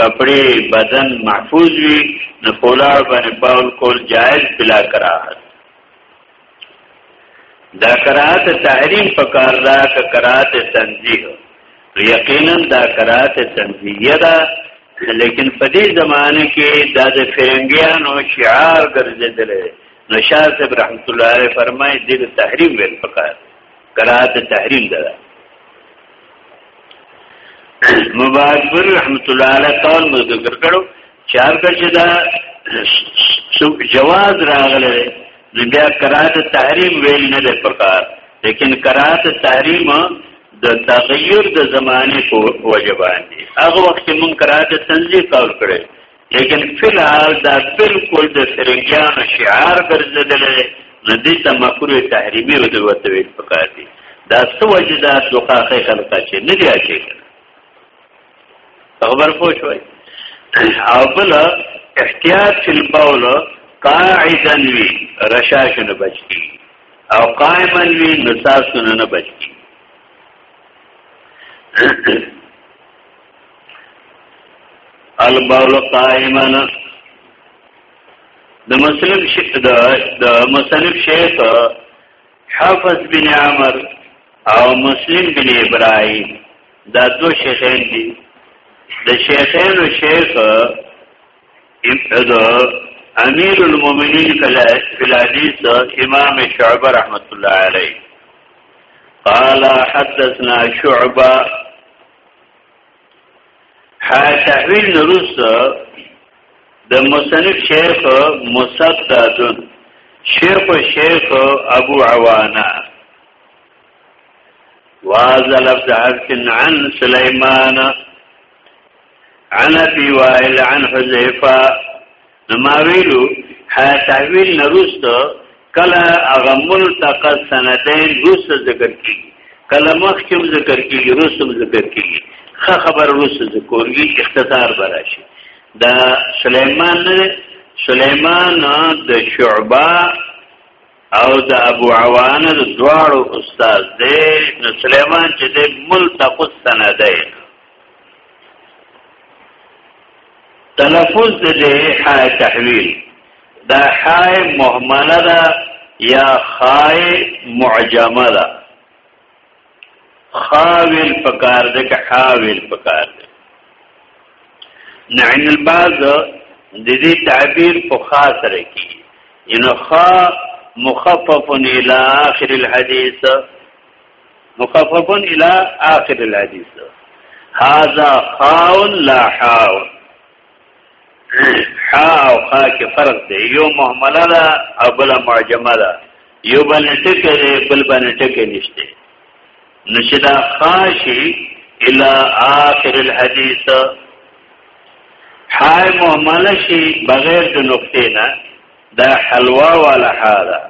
کپڑے بدن محفوظ وي نو پولار باندې باول کول جائز بلا کراهت دا کراهت تحریم په کار دا ک کراهت تنزیه یقینا دا کراهت تنزیه ده لیکن په دې زمانه کې دا د فرنګیانو شعار ګرځیدل نو شاه صاحب رحمت الله علیه فرمایي د تحریم ویل پکار کراهت تحریم ده مبارک بن رحمت الله علیه قول مو ذکر کړو چې هر کله دا جواز راغله نو بیا قرات تحریم ویل نه ده پکار لیکن قرات تحریم د تغییر د زمانه په وجه باندې هغه وخت مون قرات تنزیه قول کړي لیکن فی الحال دا بالکل د فرنګیانو شعار ګرځیدلی نو دې ته مکروه تحریمی ورته ورته ویل پکار دي دا څه وجه دا دوقاقه خلقه چې نه دی اچي خبر پوه شوي او بل احتیاط فی البول قاعدا وی رشاشنه بچی او قائما وی نساسونه نه بچی البول قائما د مسلم شیخ د د مصنف شیخ حافظ بن عمر او مسلم بن ابراهیم دا دو شیخین دي د شیخین او شیخ ابتدا امیر المؤمنین فی الحدیث امام شعبہ رحمت الله علیه قال حدثنا شعبہ تحویل نروس د مصنف شیخ مصدد شیخ شیخ ابو عوانا وازا لفظ حرکن عن سليمان عن ابي وائل عن حذيفه نو ما ویلو تحویل نرست کله هغه ملتقى سندین رست ذکر کیږي کله مخکم ذکر کیږي رستم ذکر کیږي خه خبر رست ذکر کیږي اختصار براشي دا سليمان نه سليمان د شعبه او د ابو عوان د دواړو استاد دی نو سليمان چې د ملتقى سندین تلفظ د دې حای تحویل دا حای مهمله ده یا خای معجمه ده خاویل پکار ده که حاویل پکار ده نعین الباز د دې تعبیر په خاص سره کی ان خا مخفف الى اخر الحديث مخففن الى آخر الحديث هذا خاء لا حاء حا او خا کې فرق دی یو محمله ده او بل معجمه ده یو باندې ټکه دی بل باندې ټکه نشته نشدا خاشي الى اخر الحديث حا محمله شي بغیر د نقطې نه دا حلوا ولا حاله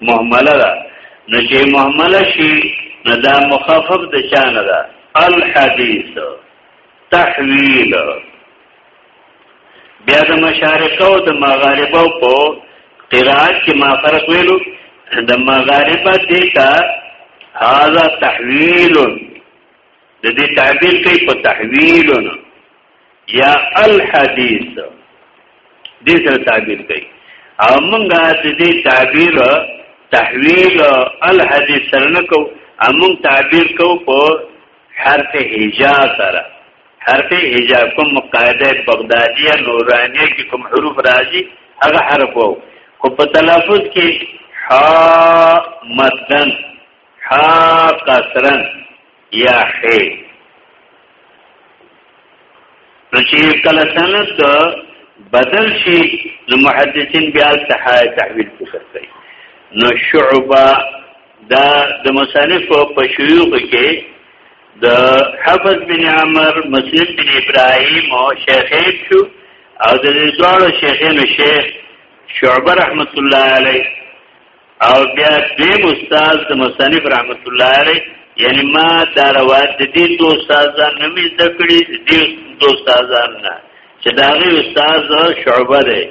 مهمله ده نو چې مهمله شي نو دا مخفف د چا نه ده الحديث تحویل بیا د مشارقه او د مغاربه په قرات کې ما فرق ویلو د مغاربه دیتا هاذا تحویل د دې تعبیر کوي په تحویلونه یا الحدیث دې سره تعبیر کوي او موږ د دې تعبیر تحویل الحدیث سره نه کو امون تعبیر کو په حرف هجا سره حرف هجا کوم قاعده بغدادیه نورانیه کې کوم حروف راځي هغه حرف وو خو په تلفظ کې ح مدن ح کسرن یا حی نو چې کله سند بدل شي نو محدثین بیا تحای تحویل ذکر کوي نو شعبه دا د مصنف په شیوخ کې د حفظ بن عمر مسلم بن ابراهیم او شیخین شو او د دې دوه شیخینو شیخ شعبه رحمت الله علیه او بیا دیم استاد د مصنف رحمت الله علیه یعنی ما دا روایت د دې دوه استادان نه می ذکرې دې دوه استادان نه چې دا غي استاد شعبه دی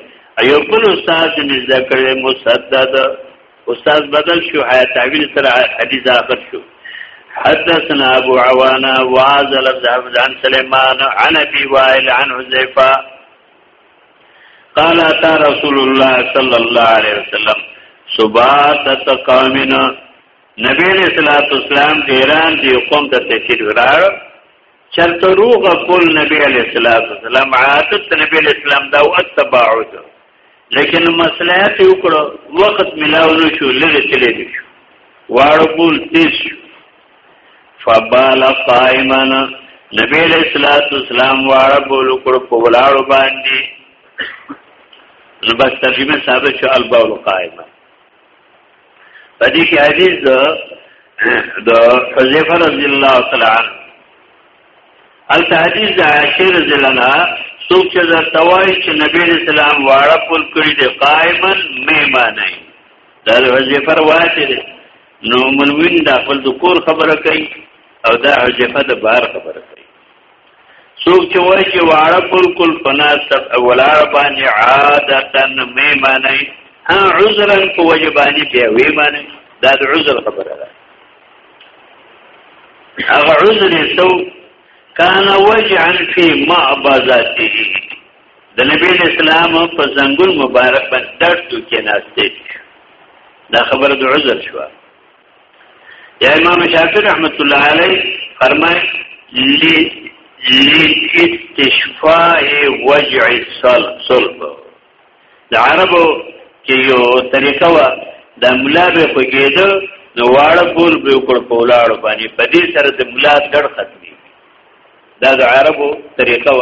ایو بل استاد می ذکرې مسدد استاد بدل شو حیات تعبیر سره حدیث اخر شو حدثنا ابو عوانا وعازل بن عن سليمان عن ابي وائل عن حذيفه قال اتا رسول الله صلی الله علیه وسلم صبات تقامنا نبی علیہ الصلوۃ والسلام د ایران دی قوم ته تشریف راړ چرته روغ کول نبی علیہ الصلوۃ والسلام عادت نبی علیہ السلام دا او تبعود لیکن مصلحت یو کړو وخت ملاو نشو لږه تللی شو واړو بول تیز شو فبال قائما نبی علیہ الصلوۃ والسلام واړه بول کړ په ولاړو باندې نو بس ترجمه ثابت شو البول قائما په دې کې حدیث د حذیفه رضی الله تعالی عنہ التحدیث د عائشه رضی الله عنها څوک چې دا توای چې نبی رسول الله واړه پول کړی دی قائما میمانه دا وظیفه روایت دی نو منوین د خپل د کور خبره کوي او دا عجفه د بار خبره کوي څوک چې وایي چې واړه بالکل پناست ولاړ باندې عادتن مې معنی ها عذرا کو وجبانی بیا وی معنی دا د عذر خبره ده هغه عذر سو کان وجعا فی معبذاته د نبی اسلام په زنګون مبارک باندې درد کې ناشته دا خبره د عذر شو یا امام شافعی رحمت الله علیه فرمای لاتشفاء وجع الصلب د عربو کې یو طریقه و د مولا به خوګېده نو واړه ګول به وکړ په ولاړو باندې په دې سره د مولا دړ ختمي دا د عربو طریقه و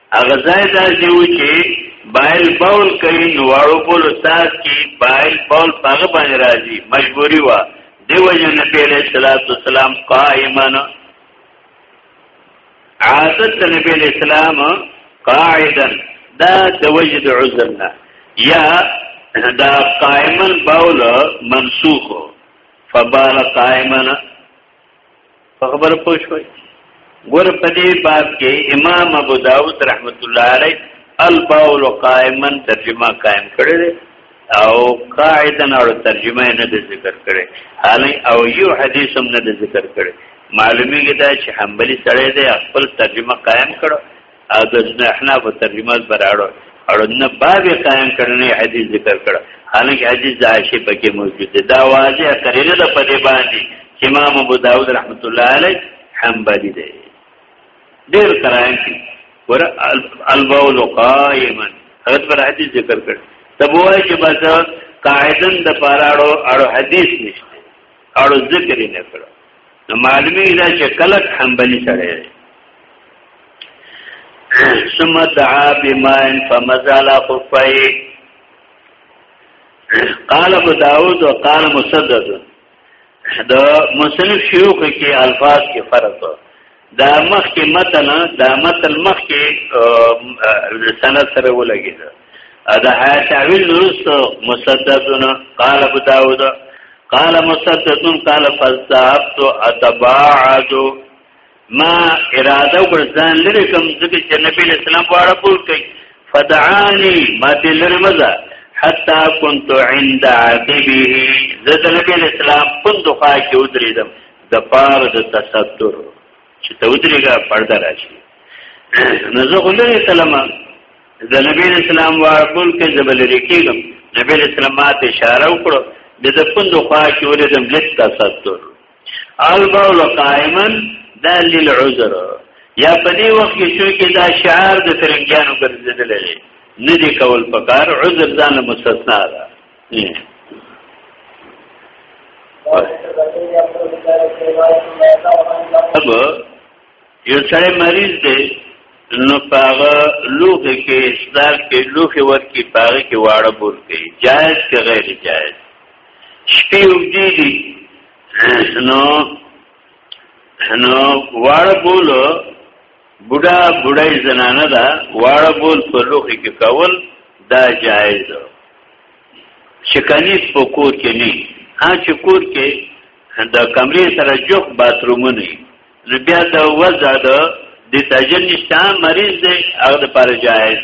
هغه ځای دا دیو چې بایل بول کوي نو واړو بول استاد کې بایل بول هغه باندې راځي مجبوری وا دیو جن نبی علیہ الصلوۃ والسلام قائما عادت نبی علیہ السلام قاعدا دا د وجد عذرنا یا دا قائما بول منسوخ فبال قائما په خبره پوه شوي ګور په دې باب کې امام ابو داود رحمت الله علیه البول قائما ترجمه قائم کړی او قاعدا او ترجمه نه د ذکر کړي حالي او یو حدیث هم نه د ذکر کړي معلومیږي دا چې حنبلي سړی دی خپل ترجمه قائم کړو او د ابن احناف ترجمه پر اړه اړه نه باب قائم کړنه حدیث ذکر کړ حالانکه حدیث د عائشه پکې موجود دی دا واضح قرینه ده په دې باندې چې امام ابو داود رحمت الله علیه حنبلی دی ډیر قرائن دي ور البول قائما حضرت پر حدیث ذکر کړ تبوای چې بس قاعدن د پاراړو اړو حدیث نشته اړو ذکر یې نه کړو نو معلومی دا چې کلک حنبلی سره دی ثم دعا بماء فمزال خفای قال ابو داود وقال مسدد دا مصنف شیوخ کې الفاظ کې فرق دا مخکې متن دا متن مخکې سند سره ولګید دا حیات تعویل نورست مسددون قال ابو داود قال مسددون قال فذهبت اتباعد ما اراده ورزان لري کوم ځکه چې نبی اسلام واړه پول کوي فدعاني ما دې لري مزه حتا كنت عند عقبه زه د نبی اسلام پوند خوا کې ودرېدم د پاره د تستر چې ته ودرېږه پرده راشي نو زه غلره سلام د نبی اسلام ورکول کې زبل ریکیږم نبی اسلام ماته اشاره وکړه د دپند خوا کې ولدم لږ تستر البول قائما دا للعذر یا په دې وخت کې شو کې دا شعار د ترنګانو ګرځیدل نه دي کول پکار عذر ځان مستثنا ده یو سړی مریض دی نو پاغه لوخه کې اشتار کې لوخه ور کې پاغه کې واړه بور کې جائز کې غیر جائز شپې وګړي دي نو نو واړه بولو بوډا بوډای زنانه دا واړه بول په لوخي کې کول دا جایز ده چې کنيس په کور کې نه ها چې کور کې د کمرې سره جوخ باتروم نه نو بیا د وزع د د تجنشتان مریض دی هغه لپاره جایز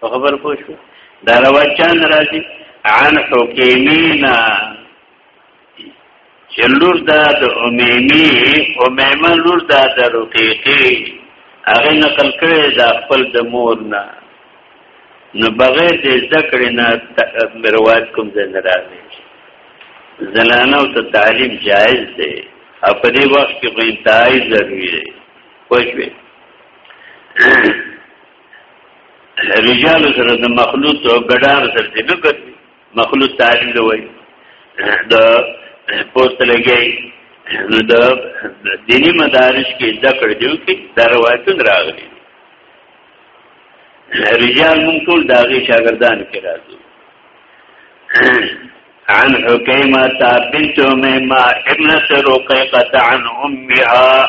په خبر پوه شو دا روایت چا نه راځي عن حکیمینا چې لور دا د امیمی امیمه لور دا د رقیقی هغه نقل کړي دا خپل د مور نه نو بغیر د ذکر نه روایت کوم ځای نه راځي زنانو ته تعلیم جایز دی او په دې وخت کې غوښتای ضروري دی خوښ وي رجال سره د مخلوط او ګډار سره دې نه کوي مخلوط تعلیم دی وای د پوسټ لګي نو د دینی مدارس کې ذکر دیو کې درواتون راغلي رجال مون ټول داغي شاګردان کې راځو عن حکیمه بنت میمه ابنه رقیقه عن امها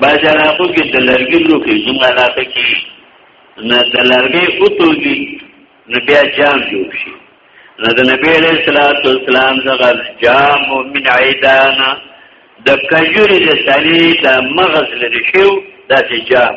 باز علاقو کې د لرګي لوخي زموږ علاقه کې نه د لرګي اوتوږي نو بیا جام جوړ شي نو د نبی علیہ الصلوۃ والسلام څخه جام من عیدان د کجوري د سړي د مغز لري شو دا چې جام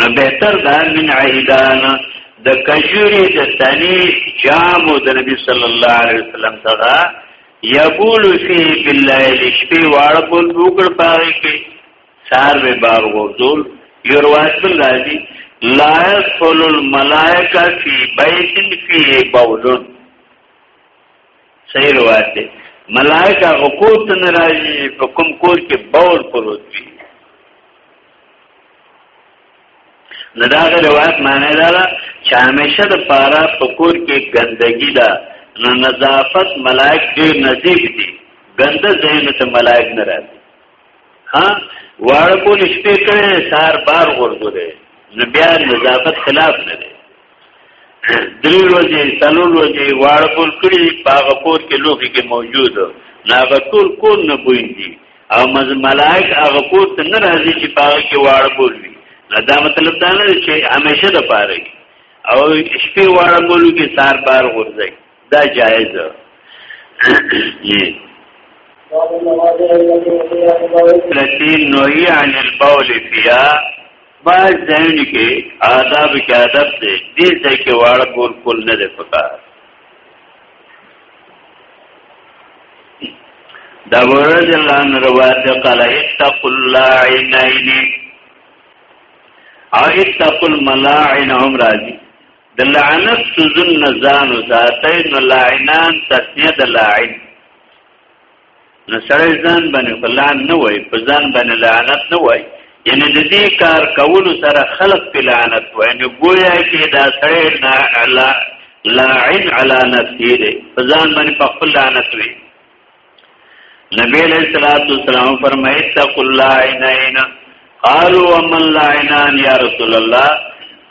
نو بهتر دا من عیدان د کجوری د تنی جامو د نبی صلی الله علیه وسلم څخه یبول فی باللیل شپې واړه بول وګړ پاره کې سار به باغ وردول یو روایت بل راځي لا يدخل الملائکه فی بیت فی بولن صحیح روایت دی ملائکه غکوت ته ناراضي په کوم کور کې بول پروت وي نو دا روایت معنی دا ده چې همیشه د پارا په کور کې ګندګي ده نو نظافت ملائک ډېر نزدیک دي ګنده ځای ته ملائک نه راځي ها واړه کول شپې کړي سار بار ورغو دي نو بیا نظافت خلاف نه دي درې ورځې څلور ورځې واړه کول کړي باغ کور کې لوخي کې موجود ناغه ټول کور نه بویندي او مز ملائک هغه کور ته نه راځي چې باغ کې واړه کول وي نه دا مطلب دا نه چې همیشه د پاره او شپې واړه کولو کې سار بار ورځي دا جائز ده التي نهي عن البول فيها باز ځایونه کې آداب کې آداب دې دې ځای کې واړه کول کول نه دی پکار دا ورځ الله ان روایت قال اتقوا اللاعنين او اتقوا الملاعن هم راځي د لعنت سوزن نزان وساتئ نو لاعنان تسنیه د لاعن نو سړی ځان باندې فلان نه وای په ځان باندې لعنت نه وای یعنی د دې کار کولو سره خلق په لعنت وای نو گویا کې دا سړی نه لاعن علی نفسه دی په ځان باندې په خپل لعنت وی نبی علیہ الصلوۃ والسلام فرمایي تقوا الله عینین قالوا ومن العینان یا رسول الله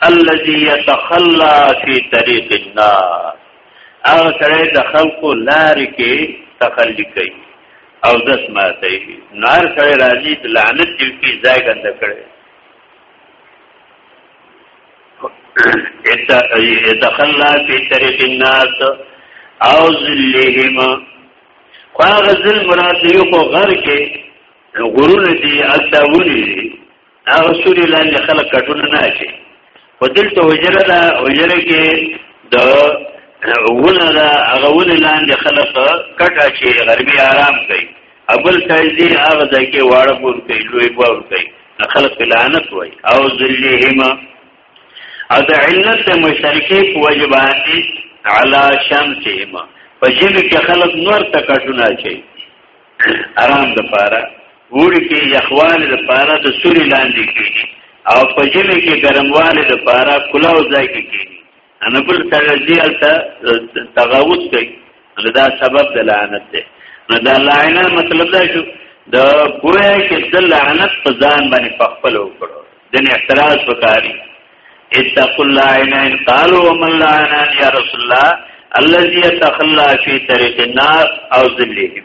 الذي يتخلى في طريق النار او سره د خلکو لار کې تخلي کوي او دس ماته نار سره راځي د لعنت کې ځای ګند کړي دخلنا فی طریق الناس او ذلهم خو هغه ذل مراد یو خو غر کې غرونه دي اتاونی هغه سوري لاندې خلک کټونه نه شي په دلته وجره دا وجره کې د ونه دا هغه ونه لاندې خلک کټه شي غربي آرام کوي ابل سایزی هغه ځای کې واړه پور کوي لوی پور کوي خلق لعنت وای او ذلهما او د علت مشرکی په وجبات علا شمسهما په جن کې خلق نور تکټونه چي آرام د پاره وړي کې یخوال د پاره د سوري لاندې کې او په جن کې ګرموال د پاره کلاو ځای کې انا بل سره دی الته تغاوت کوي دا سبب د لعنت دی نو دا لعنه مطلب دا شو د ګویا چې د لعنت په ځان باندې په خپل وکړو د اعتراض وکاري اتقوا اللعن ان قالوا ومن لعنا يا رسول الله الذي يتخلى في طريق الناس او ذلهم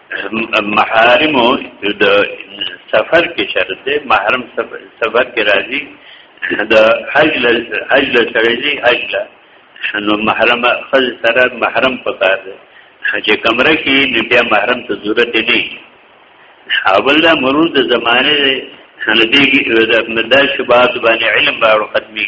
محارم د سفر کې شرط دی محرم سفر کې راځي د حج له حج له سره دی حج له نو محرم خل سره محرم پکار دی چې کمره کې نو بیا محرم ته ضرورت نه دی اول دا مرور د زمانه دی نو دې د مدار شبات باندې علم باور ختمي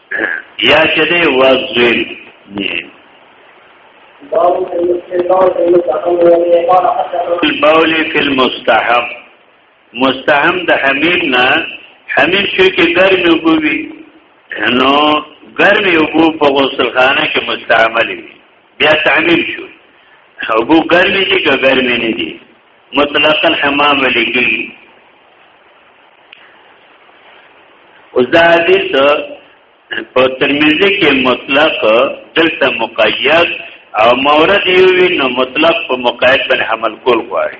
یا چې دی وزویل البول فی المستحب مستحم د حمیم نه حمیم شو کې ګرمي وګوي نو ګرمي وګو په غسل خانه کې مستعمل وي بیا تعمیم شو وګو ګرمي چې ګرمي نه دي مطلقا حمام لګي اوس دا حدیث په ترمذی کې مطلق دلته مقید او مورد یو وی نو مطلق په مقید باندې عمل کول غواړي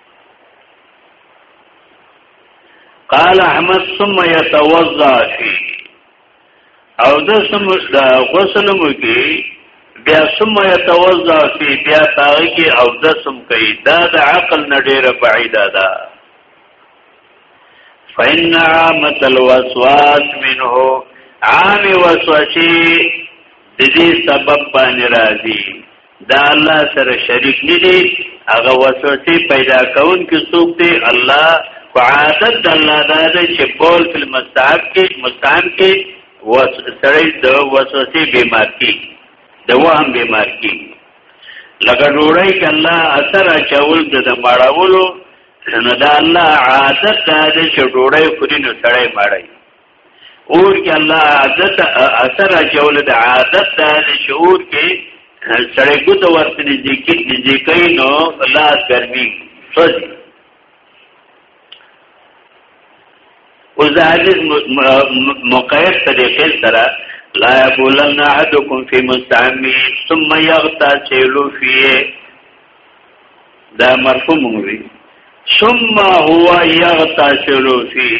قال احمد ثم يتوضا او د سم د غسل مو کې بیا ثم يتوضا فی بیا تاغی کې او د سم کوي دا د عقل نه ډیره بعیده ده فإن عامة الوسواس منه عام وسوسه د دې سبب باندې راځي دا الله سره شریک نه دي هغه وسوسه پیدا کون کې څوک دی الله خو عادت د الله دا دی چې بول فل مستعب کې مستعب کې وسړی د وسوسه بیمار کی د وهم بیمار کی لکه ډوړی کې الله اثر اچول د مړاولو نو دا الله عادت دا دی چې ډوړی خوري نو سړی مړی اور کې الله عادت اثر اچول د عادت د شعور کې سړی ګوت ورته نږدې کې نږدې کوي نو الله ګرمي سوځي او ذالک مقید طریقې سره لا یقولن احدکم فی مستعمی ثم یغتسل فیه دا مرفوع موږ ثم هو یغتسل فیه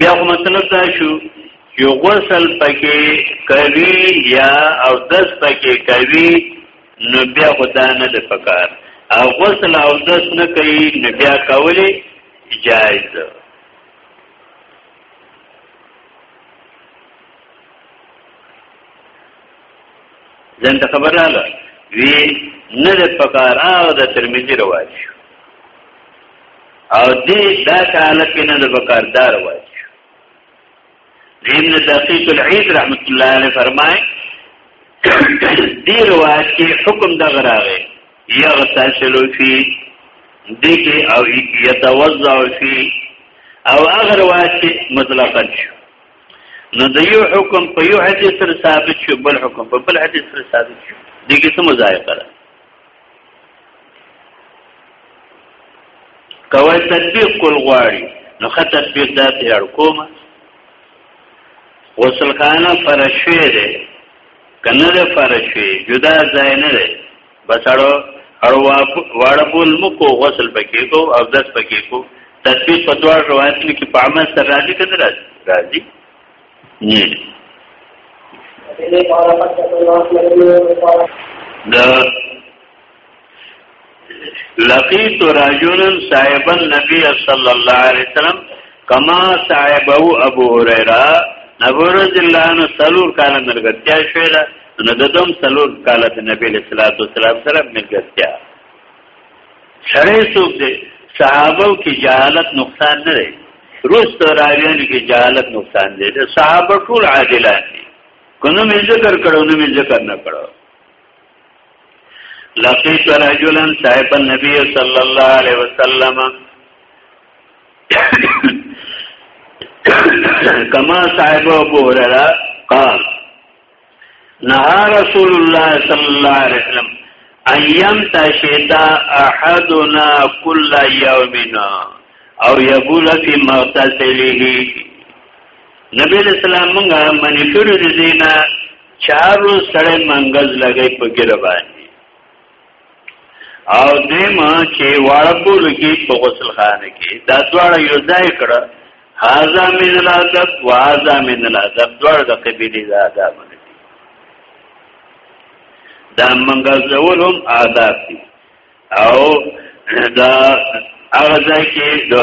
بیا خو مطلب دا شو چې غسل پکې کوي یا او دس پکې کوي نو بیا خدا نه د پکار او غسل او دس نه کوي نو بیا کولی جایز ده ځان ته خبر رااله وی نه د پکار او د ترمذی رواج شو او دې دا کاله کې نه د بکاردار وایي ابن دقیق العید رحمت الله علیه فرمای دې روایت کې حکم د غراغه یغتسل فی دګه او یتوضع فی او هغه روایت کې مطلقاً شو نو د یو حکم په یو حدیث سره ثابت شو بل حکم په بل حدیث سره ثابت شو دغه څه مزایقه ده کوي تطبیق کول غواړي نو خه تطبیق داسې اړ کوم غسل خانه فرشوي ده کنه ده فرشوي جدا ځای نه ده بس اړو اړو واړبول مکو غسل پکې کو او دس پکې کو تطبیق په دوه روایت کې په عمل سره راځي کنه راځي دا لقیت رجل صاحب النبي صلى الله عليه وسلم کما صاحبه ابو هريره ابو رضی الله عنه سلور کال مرګتیا شوی دا نو د دوم سلور کال د نبی له صلوات و سلام سره مرګتیا شرع سوق دي صحابه کې جهالت نقصان نه دی روس ته راویان کې جهالت نقصان دی د صحابه ټول عادلان دي کنو می ذکر کړو نو می ذکر نه کړو لقیت رجلا صاحب النبی صلی الله علیه وسلم کما صاحب ابو هريره قال نهى رسول الله صلى الله عليه وسلم ايام تشهد احدنا كل يومنا او يبول في مغتسله نبی اسلام مونږه منی کړو دي دینا چارو سړی منګز لګی په ګر باندې او دیم چې واړه بول کې په غسل خانه کې دا دواړه یو ځای کړه هاذا من الادب وهذا من الادب دوړ د قبيله د آداب دي دا منګه زول هم آداب دي او دا هغه ځای کې د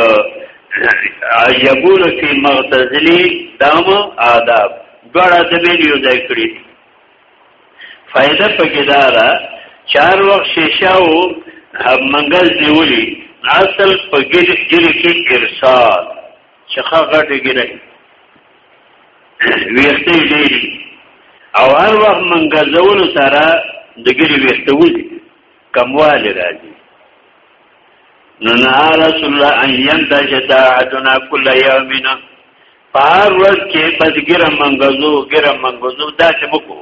یبول فی مغتزلی دام آداب دوړ د یو ځای کړی فائدہ پکې دا ده چار وخت شیشه او منګل دیولی اصل په ګیر ګیر کې ارسال چخه غټه ګیره ویخته ډیری او هر وخت منګزولو سره د ګری ویخته وځي کمواله راځي نو نه رسول الله ان ينتج ساعتنا كل يومنا په هر ورځ کې بس ګره منګزو ګره منګزو دا څه وکړو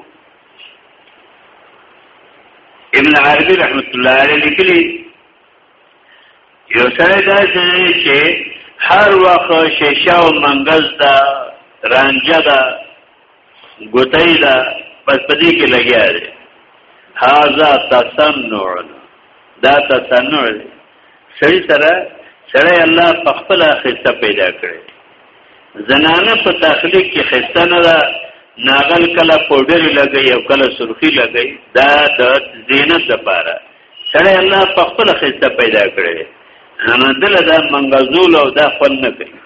ابن عربي رحمت الله علیه لیکلی یو سره دا چې هر وخت شیشه او منګز دا رانجه دا ګوتای دا پس پدې کې لګیا دی هاذا تصنع دا تصنع دی سړی سره سړی الله په خپل خسته پیدا کړی زنانه په تخلیق کې خسته نه ده ناغل کله پودر لګي او کله سرخی لګي دا د زینت لپاره سړی الله په خپل خسته پیدا کړی نه دل دا منغزول او دا خپل نه کوي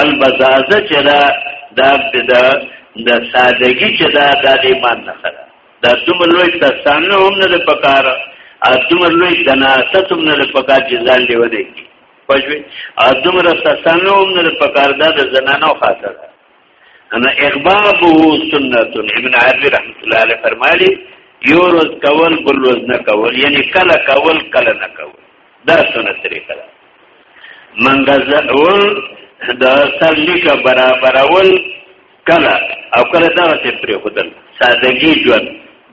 البزازه چې دا د د سادهګي چې دا د ایمان نه خره دا دومره لوی تسانه هم نه پکار او دومره لوی جناست هم نه پکار چې ځان دی ودی پښوی او دومره تسانه هم نه پکار دا د زنانو خاطر انا اغبابه سنت ابن عربی رحمت الله علیه فرمایلی یو روز کول بل روز نه کول یعنی کله کول کله نه کول دا سونه طریقه ده منګزول د سلیکه برابرول کله او کله دا چې پرې خدل سادگی ژوند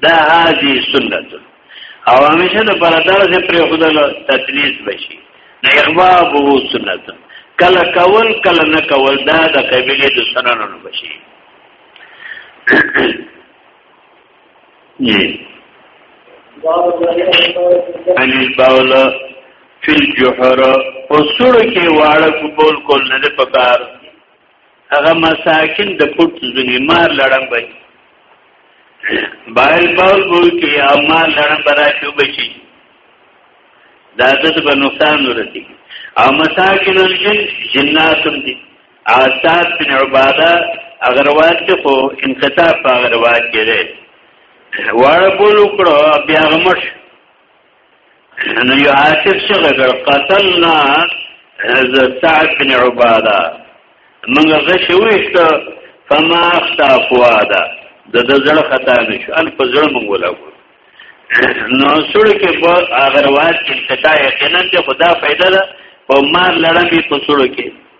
دا هاذي سنت او همیشه د پر دا چې پرې خدل تدلیس بشي نه اغباب وو سنت کله کول کله نه کول دا د قبيله د سننونو بشي اني باول فی الجحر او سړ کې واړه قبول کول نه پکار هغه مساکین د پټ ځنی مار لړم وای بایل باول بو کې اما لړم برا شو بچی دا دته به نقصان ورتی او مساکین الجن جناتم دي عاصاد بن عباده اغروات چې خو انقطاع په اغروات کې دی واړه بول وکړو بیا غمش نو یو عاصف څنګه کړ قتلنا سعد بن عباده موږ غش وېست فما اختا فوادا د د زړه خطا نشو ال په زړه موږ ولاګو نو سره کې په اغروات کې انقطاع یقینا چې خدا فائدہ ده په مار لړم په سره کې